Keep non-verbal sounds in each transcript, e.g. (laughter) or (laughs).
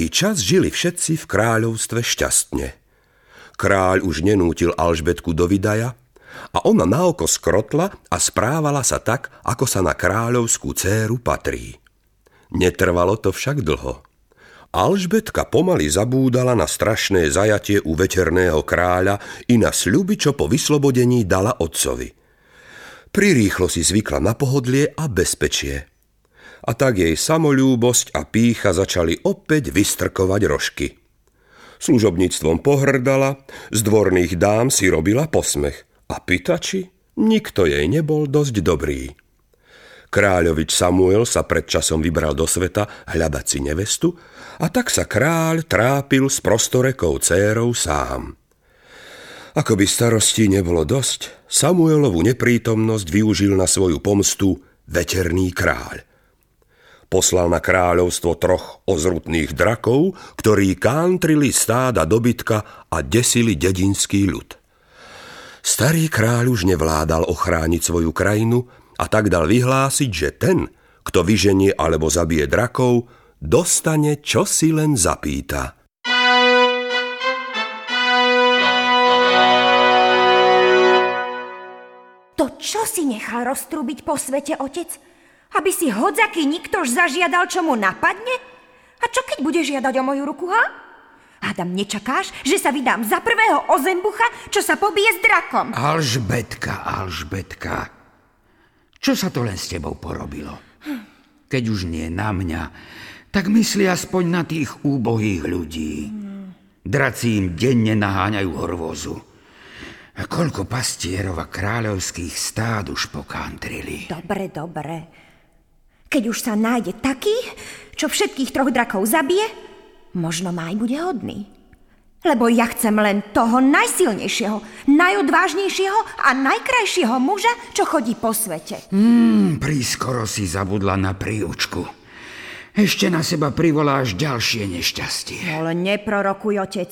Nejaký čas žili všetci v kráľovstve šťastne. Kráľ už nenútil Alžbetku do Vidaja a ona naoko skrotla a správala sa tak, ako sa na kráľovskú céru patrí. Netrvalo to však dlho. Alžbetka pomaly zabúdala na strašné zajatie u veterného kráľa i na sľuby, čo po vyslobodení dala otcovi. Prirýchlo si zvykla na pohodlie a bezpečie a tak jej samolúbosť a pícha začali opäť vystrkovať rožky. Služobníctvom pohrdala, z dvorných dám si robila posmech a pýtači nikto jej nebol dosť dobrý. Kráľovič Samuel sa pred časom vybral do sveta hľadať si nevestu a tak sa kráľ trápil s prostorekou cérou sám. Ako by starostí nebolo dosť, Samuelovu neprítomnosť využil na svoju pomstu veterný kráľ poslal na kráľovstvo troch ozrutných drakov, ktorí kántrili stáda dobytka a desili dedinský ľud. Starý kráľ už nevládal ochrániť svoju krajinu a tak dal vyhlásiť, že ten, kto vyženie alebo zabije drakov, dostane, čo si len zapýta. To čo si nechal roztrúbiť po svete, otec? Aby si hodzaký niktož zažiadal, čo mu napadne? A čo keď bude žiadať o moju ruku, ha? Adam, nečakáš, že sa vydám za prvého ozembucha, čo sa pobije s drakom? Alžbetka, Alžbetka. Čo sa to len s tebou porobilo? Keď už nie na mňa, tak myslí aspoň na tých úbohých ľudí. Draci im denne naháňajú horvozu. A koľko pastierov a kráľovských stád už pokantrili. Dobre, dobre. Keď už sa nájde taký, čo všetkých troch drakov zabije, možno ma aj bude hodný. Lebo ja chcem len toho najsilnejšieho, najodvážnejšieho a najkrajšieho muža, čo chodí po svete. Hmm, prískoro si zabudla na príučku. Ešte na seba privoláš ďalšie nešťastie. Ale neprorokuj, otec.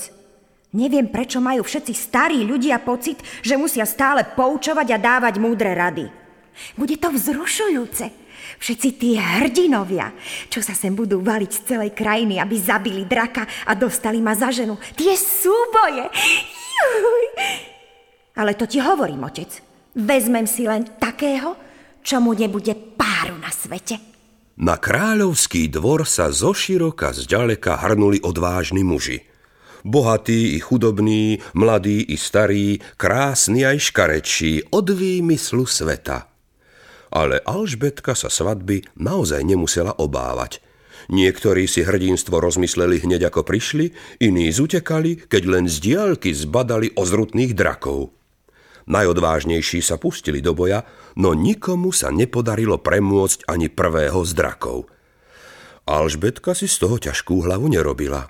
Neviem, prečo majú všetci starí ľudia pocit, že musia stále poučovať a dávať múdre rady. Bude to vzrušujúce. Všetci tí hrdinovia, čo sa sem budú valiť z celej krajiny, aby zabili draka a dostali ma za ženu. Tie súboje. Juj. Ale to ti hovorím, otec. Vezmem si len takého, čo mu nebude páru na svete. Na kráľovský dvor sa zoširoka zďaleka hrnuli odvážni muži. Bohatí i chudobní, mladí i starí, krásni aj škarečí, od výmyslu sveta ale Alžbetka sa svadby naozaj nemusela obávať. Niektorí si hrdinstvo rozmysleli hneď ako prišli, iní zutekali, keď len z diálky zbadali ozrutných drakov. Najodvážnejší sa pustili do boja, no nikomu sa nepodarilo premôcť ani prvého z drakov. Alžbetka si z toho ťažkú hlavu nerobila.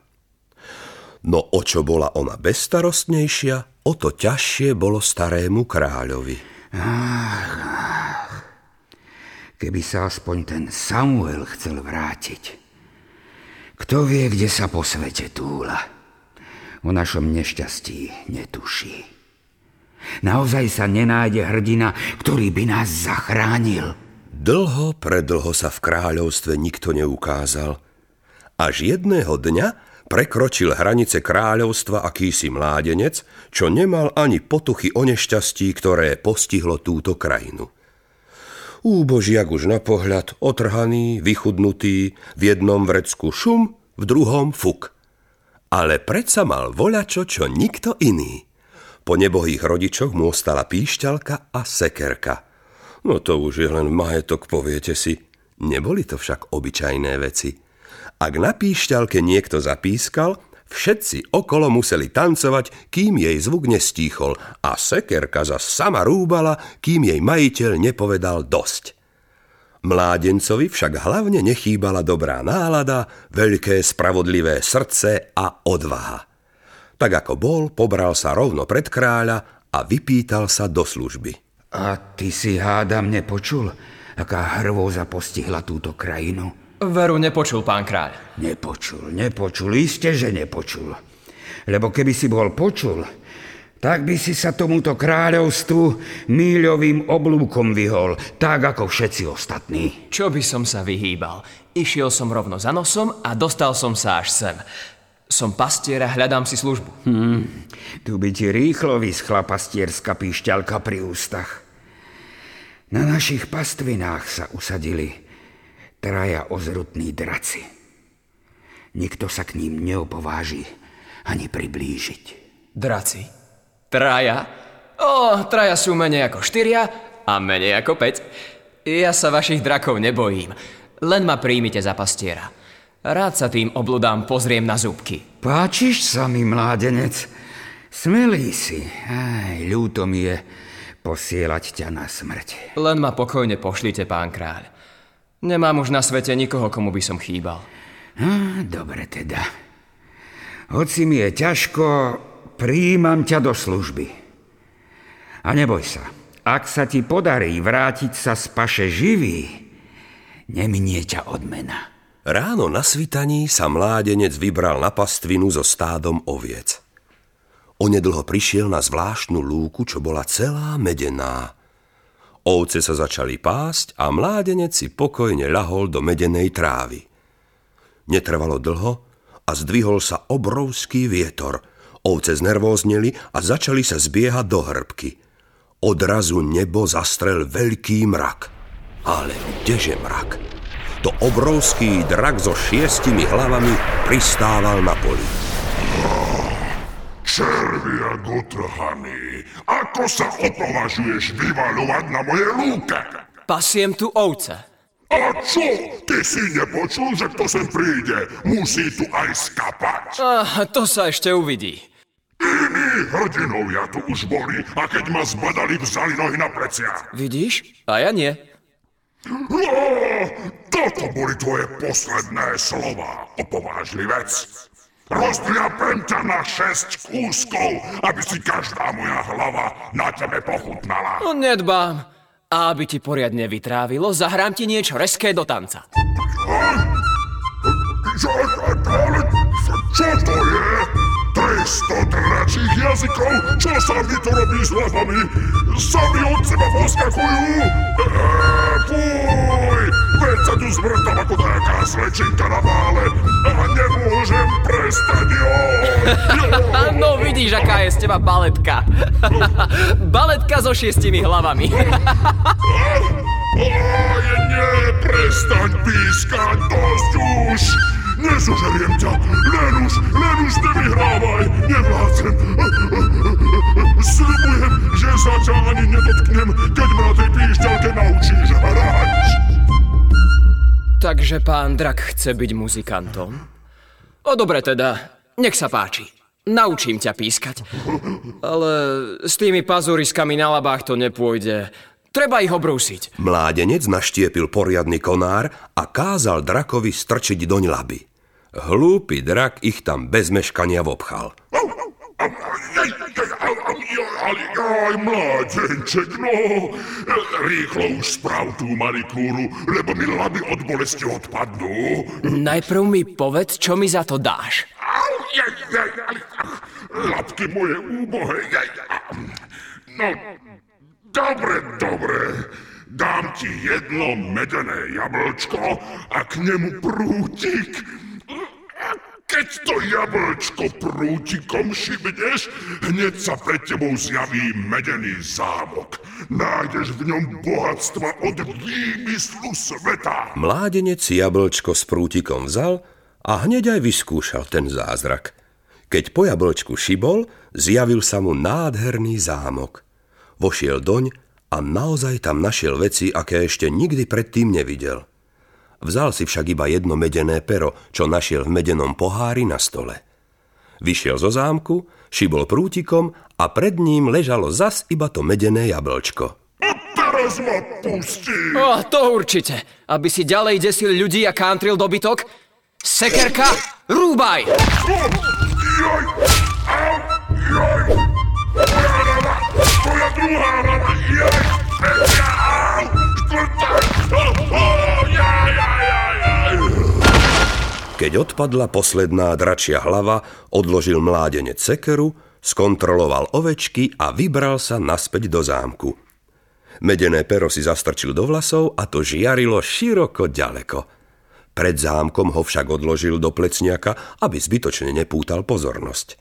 No o čo bola ona bezstarostnejšia, o to ťažšie bolo starému kráľovi. Ach, keby sa aspoň ten Samuel chcel vrátiť. Kto vie, kde sa po svete túla? O našom nešťastí netuší. Naozaj sa nenájde hrdina, ktorý by nás zachránil. Dlho, predlho sa v kráľovstve nikto neukázal. Až jedného dňa prekročil hranice kráľovstva akýsi mládenec, čo nemal ani potuchy o nešťastí, ktoré postihlo túto krajinu. Úbožiak už na pohľad, otrhaný, vychudnutý, v jednom vrecku šum, v druhom fuk. Ale predsa mal voľačo, čo nikto iný. Po nebohých rodičoch mu ostala píšťalka a sekerka. No to už je len majetok, poviete si. Neboli to však obyčajné veci. Ak na píšťalke niekto zapískal, Všetci okolo museli tancovať, kým jej zvuk nestíchol a sekerka za sama rúbala, kým jej majiteľ nepovedal dosť. Mládencovi však hlavne nechýbala dobrá nálada, veľké spravodlivé srdce a odvaha. Tak ako bol, pobral sa rovno pred kráľa a vypýtal sa do služby. A ty si hádam nepočul, aká hrvóza postihla túto krajinu? Veru nepočul, pán kráľ. Nepočul, nepočul, iste, že nepočul. Lebo keby si bol počul, tak by si sa tomuto kráľovstvu míľovým oblúkom vyhol, tak ako všetci ostatní. Čo by som sa vyhýbal? Išiel som rovno za nosom a dostal som sa až sem. Som pastier a hľadám si službu. Hmm, tu by ti rýchlo vyschla pastierská píšťalka pri ústach. Na našich pastvinách sa usadili traja ozrutní draci. Nikto sa k ním neopováži ani priblížiť. Draci? Traja? O, traja sú menej ako štyria a menej ako päť. Ja sa vašich drakov nebojím. Len ma príjmite za pastiera. Rád sa tým obludám pozriem na zúbky. Páčiš sa mi, mládenec? Smelý si. Aj, ľúto mi je posielať ťa na smrť. Len ma pokojne pošlite, pán kráľ. Nemám už na svete nikoho, komu by som chýbal. Dobre teda. Hoci mi je ťažko, Príjmam ťa do služby. A neboj sa, ak sa ti podarí vrátiť sa z paše živý, neminie ťa odmena. Ráno na svitaní sa mládenec vybral na pastvinu so stádom oviec. Onedlho prišiel na zvláštnu lúku, čo bola celá medená. Ovce sa začali pásť a mládenec si pokojne ľahol do medenej trávy. Netrvalo dlho a zdvihol sa obrovský vietor – Ovce znervózneli a začali sa zbiehať do hrbky. Odrazu nebo zastrel veľký mrak. Ale kdeže mrak? To obrovský drak so šiestimi hlavami pristával na poli. Červia gotrhaný, ako sa opovažuješ vyvaľovať na moje lúke? Pasiem tu ovce. A čo? Ty si nepočul, že kto sem príde, musí tu aj skapať. Ah, to sa ešte uvidí. Iní hrdinovia tu už boli a keď ma zbadali, vzali nohy na plecia. Vidíš? A ja nie. O, toto boli tvoje posledné slova, opovážlivec. Roztriapem ťa na šesť kúskov, aby si každá moja hlava na tebe pochutnala. No, nedbám. A aby ti poriadne vytrávilo, zahrám ti niečo reské do tanca. Čo, čo to je? 300 dračích jazykov? Čo sa mi to robí s hlavami? Sami od seba poskakujú? Fuj! Veď sa tu zvrtam ako taká slečinka na bále a nemôžem prestať, jo! (laughs) no vidíš, aká je z teba baletka. (laughs) baletka so šiestimi hlavami. (laughs) Aj, nie, prestaň pískať, dosť už! Nezožeriem ťa! Len už, len už nevyhrávaj! Nevládzem! Sľubujem, že sa ťa ani nedotknem, keď ma na tej píšťalke naučíš hrať! Takže pán Drak chce byť muzikantom? O dobre teda, nech sa páči. Naučím ťa pískať. Ale s tými pazuriskami na labách to nepôjde. Treba ich obrúsiť. Mládenec naštiepil poriadny konár a kázal drakovi strčiť doň laby. Hlúpy drak ich tam bez meškania vobchal. Aj, mládenček, no, rýchlo už správ tú manikúru, lebo mi laby od bolesti odpadnú. Najprv mi povedz, čo mi za to dáš. Labky moje úbohe. No, dobre, dobre. Dám ti jedno medené jablčko a k nemu prútik keď to jablčko prútikom šibneš, hneď sa pred tebou zjaví medený zámok. Nájdeš v ňom bohatstva od výmyslu sveta. Mládenec jablčko s prútikom vzal a hneď aj vyskúšal ten zázrak. Keď po jablčku šibol, zjavil sa mu nádherný zámok. Vošiel doň a naozaj tam našiel veci, aké ešte nikdy predtým nevidel. Vzal si však iba jedno medené pero, čo našiel v medenom pohári na stole. Vyšiel zo zámku, šibol prútikom a pred ním ležalo zas iba to medené jablčko. A teraz ma pustí! O, to určite. Aby si ďalej desil ľudí a kantril dobytok. Sekerka, rúbaj! Joj! Au! Joj! Moja hlava! Moja druhá hlava! Joj! Štvrtá! Keď odpadla posledná dračia hlava, odložil mládenec sekeru, Skontroloval ovečky a vybral sa naspäť do zámku. Medené pero si zastrčil do vlasov a to žiarilo široko ďaleko. Pred zámkom ho však odložil do plecniaka, aby zbytočne nepútal pozornosť.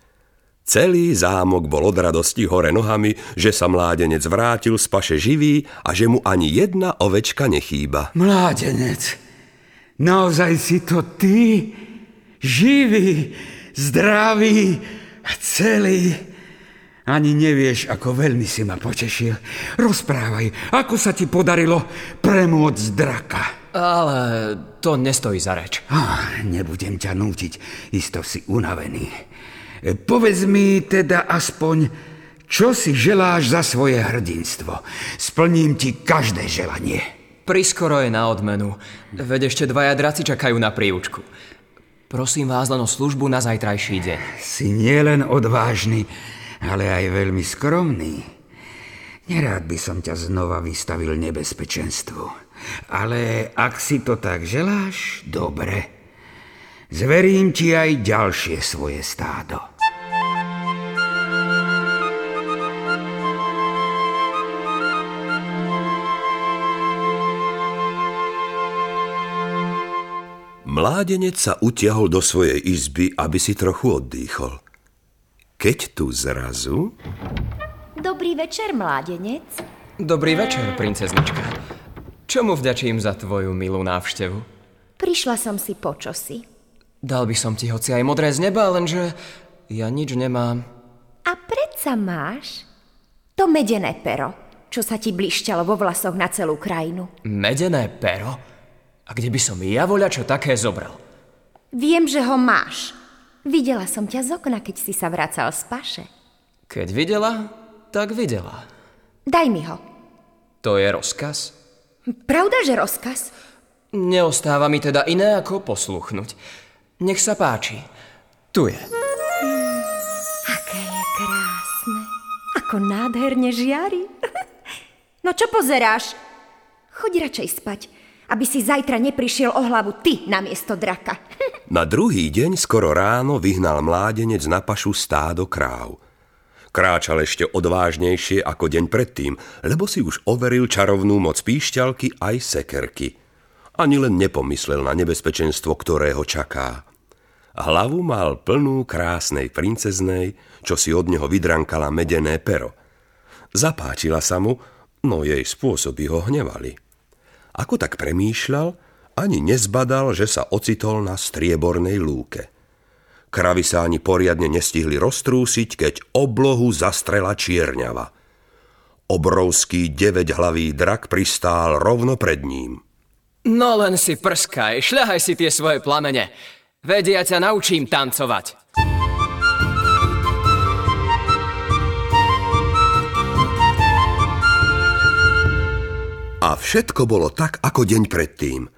Celý zámok bol od radosti hore nohami, že sa mládenec vrátil z paše živý a že mu ani jedna ovečka nechýba. Mládenec, naozaj si to ty? Živý, zdravý, celý. Ani nevieš, ako veľmi si ma potešil. Rozprávaj, ako sa ti podarilo premôcť draka. Ale to nestojí za reč. Ah, nebudem ťa nútiť, isto si unavený. E, povedz mi teda aspoň, čo si želáš za svoje hrdinstvo. Splním ti každé želanie. Priskoro je na odmenu. Veď ešte dvaja draci čakajú na príučku. Prosím vás len o službu na zajtrajší deň. Si nielen odvážny, ale aj veľmi skromný. Nerád by som ťa znova vystavil nebezpečenstvu. Ale ak si to tak želáš, dobre. Zverím ti aj ďalšie svoje stádo. Mládenec sa utiahol do svojej izby, aby si trochu oddychol. Keď tu zrazu... Dobrý večer, mládenec. Dobrý večer, princeznička. Čomu vďačím za tvoju milú návštevu? Prišla som si po čosi. Dal by som ti hoci aj modré z neba, lenže ja nič nemám. A predsa máš to medené pero, čo sa ti blišťalo vo vlasoch na celú krajinu. Medené pero? A kde by som ja voľa čo také zobral? Viem, že ho máš. Videla som ťa z okna, keď si sa vracal z paše. Keď videla, tak videla. Daj mi ho. To je rozkaz? Pravda, že rozkaz? Neostáva mi teda iné ako posluchnúť. Nech sa páči. Tu je. Mm, aké je krásne. Ako nádherne žiari. (laughs) no čo pozeráš? Choď radšej spať aby si zajtra neprišiel o hlavu ty na miesto draka. (laughs) Na druhý deň skoro ráno vyhnal mládenec na pašu stádo kráv. Kráčal ešte odvážnejšie ako deň predtým, lebo si už overil čarovnú moc píšťalky aj sekerky. Ani len nepomyslel na nebezpečenstvo, ktoré ho čaká. Hlavu mal plnú krásnej princeznej, čo si od neho vydrankala medené pero. Zapáčila sa mu, no jej spôsoby ho hnevali. Ako tak premýšľal, ani nezbadal, že sa ocitol na striebornej lúke. Kravy sa ani poriadne nestihli roztrúsiť, keď oblohu zastrela čierňava. Obrovský deväťhlavý drak pristál rovno pred ním. No len si prskaj, šľahaj si tie svoje plamene. Vedia ťa naučím tancovať. A všetko bolo tak, ako deň predtým.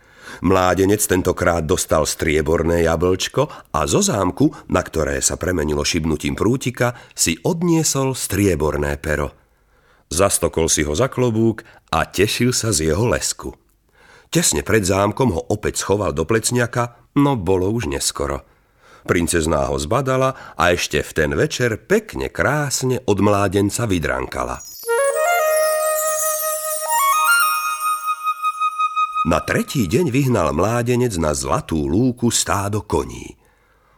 Mládenec tentokrát dostal strieborné jablčko a zo zámku, na ktoré sa premenilo šibnutím prútika, si odniesol strieborné pero. Zastokol si ho za klobúk a tešil sa z jeho lesku. Tesne pred zámkom ho opäť schoval do plecňaka, no bolo už neskoro. Princezná ho zbadala a ešte v ten večer pekne krásne od mládenca vydrankala. Na tretí deň vyhnal mládenec na zlatú lúku stádo koní.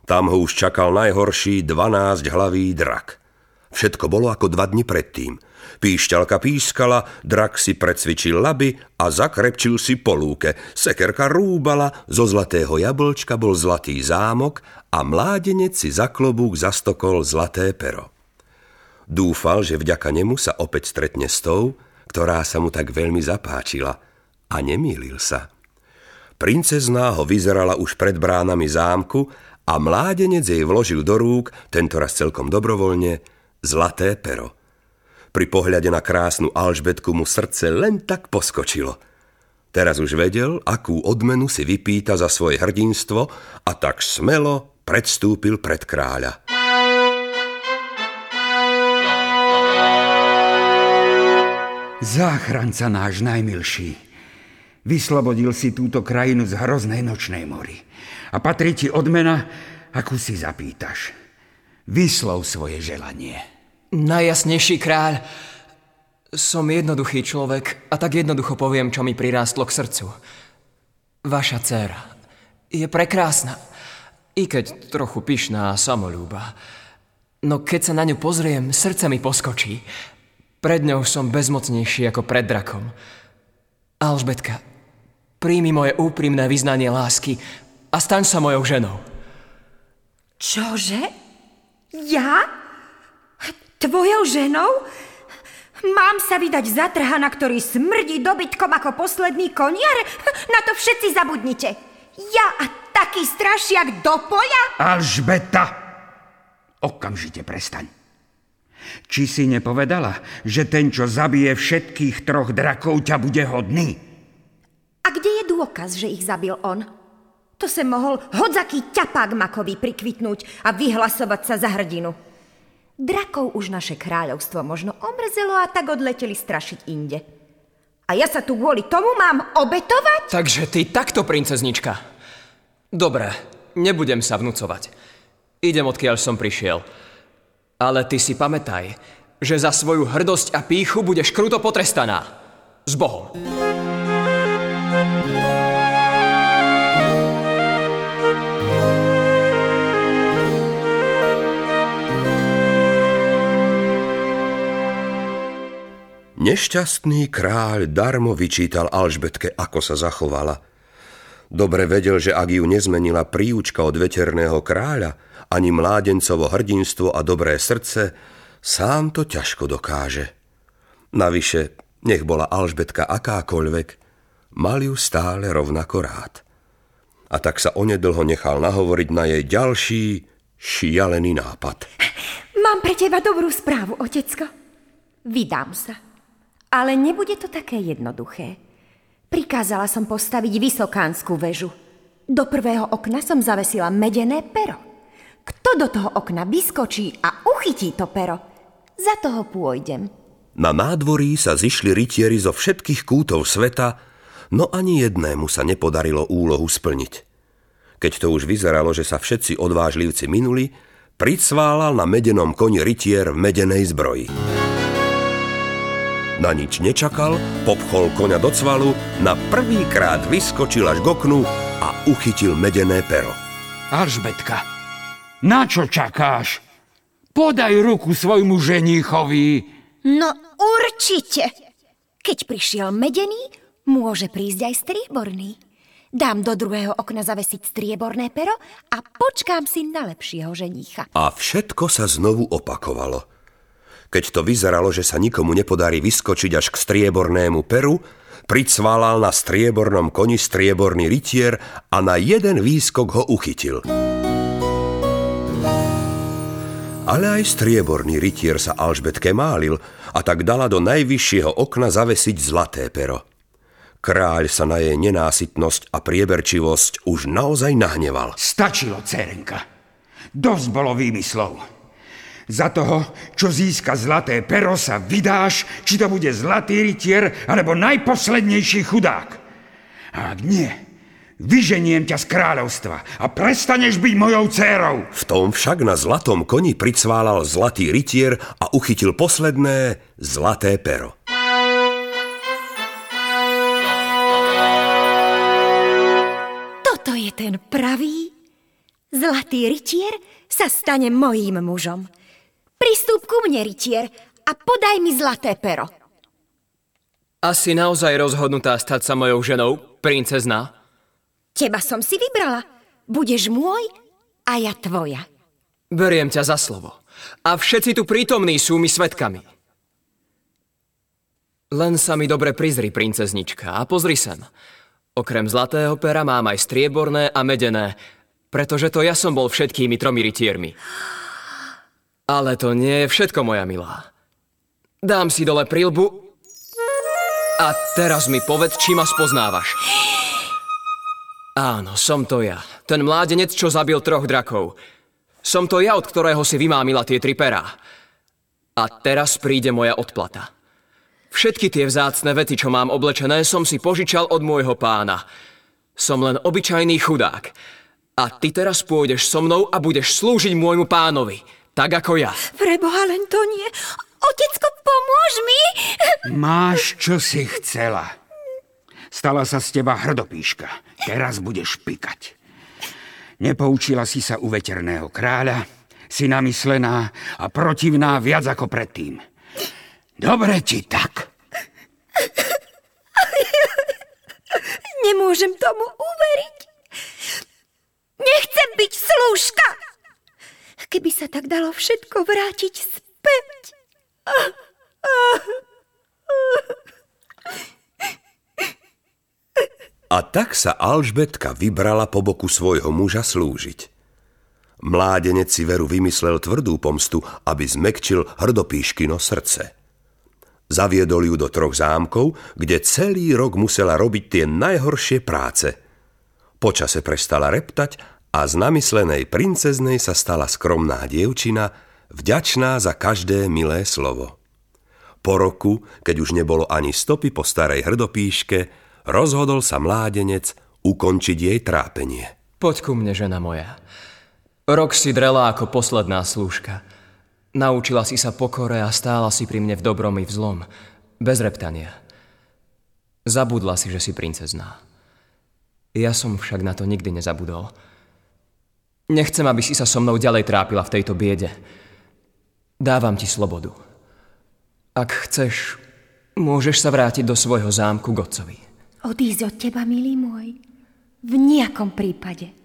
Tam ho už čakal najhorší 12 hlavý drak. Všetko bolo ako dva dni predtým. Píšťalka pískala, drak si precvičil laby a zakrepčil si po lúke. Sekerka rúbala, zo zlatého jablčka bol zlatý zámok a mládenec si za klobúk zastokol zlaté pero. Dúfal, že vďaka nemu sa opäť stretne s tou, ktorá sa mu tak veľmi zapáčila – a nemýlil sa. Princezná ho vyzerala už pred bránami zámku a mládenec jej vložil do rúk, tentoraz celkom dobrovoľne, zlaté pero. Pri pohľade na krásnu Alžbetku mu srdce len tak poskočilo. Teraz už vedel, akú odmenu si vypýta za svoje hrdinstvo a tak smelo predstúpil pred kráľa. Záchranca náš najmilší, Vyslobodil si túto krajinu z hroznej nočnej mory. A patrí ti odmena, akú si zapýtaš. Vyslov svoje želanie. Najjasnejší kráľ, som jednoduchý človek a tak jednoducho poviem, čo mi prirástlo k srdcu. Vaša dcéra je prekrásna, i keď trochu pyšná a samolúba. No keď sa na ňu pozriem, srdce mi poskočí. Pred ňou som bezmocnejší ako pred drakom. Alžbetka, príjmi moje úprimné vyznanie lásky a staň sa mojou ženou. Čože? Ja? Tvojou ženou? Mám sa vydať za trhana, ktorý smrdí dobytkom ako posledný koniar? Na to všetci zabudnite. Ja a taký strašiak do poja? Alžbeta! Okamžite prestaň. Či si nepovedala, že ten, čo zabije všetkých troch drakov, ťa bude hodný? Dôkaz, že ich zabil on? To sa mohol hodzaký ťapák makový prikvitnúť a vyhlasovať sa za hrdinu. Drakov už naše kráľovstvo možno omrzelo a tak odleteli strašiť inde. A ja sa tu kvôli tomu mám obetovať? Takže ty takto, princeznička. Dobre, nebudem sa vnúcovať. Idem, odkiaľ som prišiel. Ale ty si pamätaj, že za svoju hrdosť a píchu budeš kruto potrestaná. S Bohom. Nešťastný kráľ darmo vyčítal Alžbetke, ako sa zachovala. Dobre vedel, že ak ju nezmenila príučka od veterného kráľa, ani mládencovo hrdinstvo a dobré srdce, sám to ťažko dokáže. Navyše, nech bola Alžbetka akákoľvek, mal ju stále rovnako rád. A tak sa onedlho nechal nahovoriť na jej ďalší, šialený nápad. Mám pre teba dobrú správu, otecko. Vydám sa. Ale nebude to také jednoduché. Prikázala som postaviť vysokánsku väžu. Do prvého okna som zavesila medené pero. Kto do toho okna vyskočí a uchytí to pero, za toho pôjdem. Na nádvorí sa zišli rytieri zo všetkých kútov sveta, no ani jednému sa nepodarilo úlohu splniť. Keď to už vyzeralo, že sa všetci odvážlivci minuli, pricválal na medenom koni rytier v medenej zbroji. Na nič nečakal, popchol koňa do cvalu, na prvý krát vyskočil až k oknu a uchytil medené pero. Alžbetka, na čo čakáš? Podaj ruku svojmu ženíchovi. No určite. Keď prišiel medený, môže prísť aj strieborný. Dám do druhého okna zavesiť strieborné pero a počkám si na lepšieho ženícha. A všetko sa znovu opakovalo. Keď to vyzeralo, že sa nikomu nepodarí vyskočiť až k striebornému peru, pricválal na striebornom koni strieborný rytier a na jeden výskok ho uchytil. Ale aj strieborný rytier sa Alžbetke málil a tak dala do najvyššieho okna zavesiť zlaté pero. Kráľ sa na jej nenásytnosť a prieberčivosť už naozaj nahneval. Stačilo, cerenka. Dosť bolo výmyslov. Za toho, čo získa zlaté pero, sa vydáš, či to bude zlatý rytier, alebo najposlednejší chudák. A ak nie, vyženiem ťa z kráľovstva a prestaneš byť mojou dcérou. V tom však na zlatom koni pricválal zlatý rytier a uchytil posledné zlaté pero. Toto je ten pravý. Zlatý rytier sa stane mojím mužom. Pristúp ku mne, rytier, a podaj mi zlaté pero. Asi naozaj rozhodnutá stať sa mojou ženou, princezná? Teba som si vybrala. Budeš môj a ja tvoja. Beriem ťa za slovo. A všetci tu prítomní sú mi svetkami. Len sa mi dobre prizri, princeznička, a pozri sem. Okrem zlatého pera mám aj strieborné a medené, pretože to ja som bol všetkými tromi rytiermi. Ale to nie je všetko, moja milá. Dám si dole prilbu a teraz mi povedz, či ma spoznávaš. Áno, som to ja. Ten mládenec, čo zabil troch drakov. Som to ja, od ktorého si vymámila tie tri perá. A teraz príde moja odplata. Všetky tie vzácne vety, čo mám oblečené, som si požičal od môjho pána. Som len obyčajný chudák. A ty teraz pôjdeš so mnou a budeš slúžiť môjmu pánovi Tak ako ja. Preboha, len to nie. Otecko, pomôž mi! Máš, čo si chcela. Stala sa z teba hrdopíška. Teraz budeš pikať. Nepoučila si sa u veterného kráľa, si namyslená a protivná viac ako predtým. Dobre ti tak. Nemôžem tomu uveriť. Nechcem byť slúžka. Keby sa tak dalo všetko vrátiť späť. A tak sa Alžbetka vybrala po boku svojho muža slúžiť. Mládenec si veru vymyslel tvrdú pomstu, aby zmekčil hrdopíškino srdce. Zaviedol ju do troch zámkov, kde celý rok musela robiť tie najhoršie práce. Počase prestala reptať a z namyslenej princeznej sa stala skromná dievčina, vďačná za každé milé slovo. Po roku, keď už nebolo ani stopy po starej hrdopíške, rozhodol sa mládenec ukončiť jej trápenie. Poď ku mne, žena moja. Rok si drela ako posledná slúžka. Naučila si sa pokore a stála si pri mne v dobrom i v zlom. Bez reptania. Zabudla si, že si princezná. Ja som však na to nikdy nezabudol. Nechcem, aby si sa so mnou ďalej trápila v tejto biede. Dávam ti slobodu. Ak chceš, môžeš sa vrátiť do svojho zámku Godcovi. Odísť od teba, milý môj? V nejakom prípade.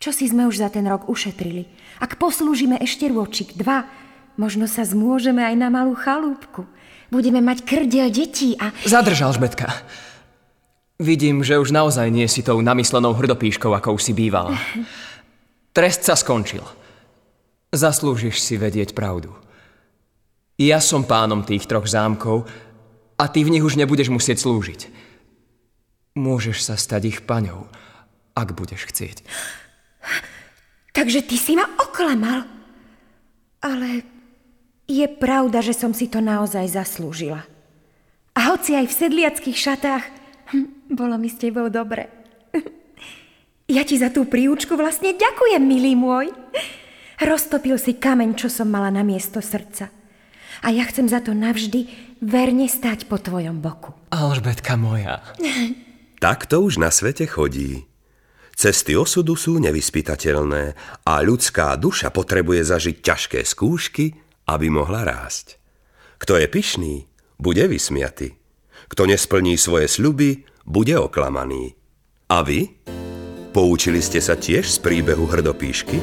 Čo si sme už za ten rok ušetrili? Ak poslúžime ešte rôčik, dva, možno sa zmôžeme aj na malú chalúbku. Budeme mať krdiel detí a... Zadržal, Žbetka. Vidím, že už naozaj nie si tou namyslenou hrdopíškou, ako už si bývala. (laughs) Trest sa skončil. Zaslúžiš si vedieť pravdu. Ja som pánom tých troch zámkov a ty v nich už nebudeš musieť slúžiť. Môžeš sa stať ich paňou, ak budeš chcieť. Takže ty si ma oklamal. Ale je pravda, že som si to naozaj zaslúžila. A hoci aj v sedliackých šatách, hm, bolo mi s tebou dobre. (laughs) Ja ti za tú príučku vlastne ďakujem, milý môj. Roztopil si kameň, čo som mala na miesto srdca. A ja chcem za to navždy verne stať po tvojom boku. Alžbetka moja. Tak to už na svete chodí. Cesty osudu sú nevyspytateľné a ľudská duša potrebuje zažiť ťažké skúšky, aby mohla rásť. Kto je pyšný, bude vysmiatý. Kto nesplní svoje sľuby, bude oklamaný. A vy? Poučili ste sa tiež z príbehu hrdopíšky?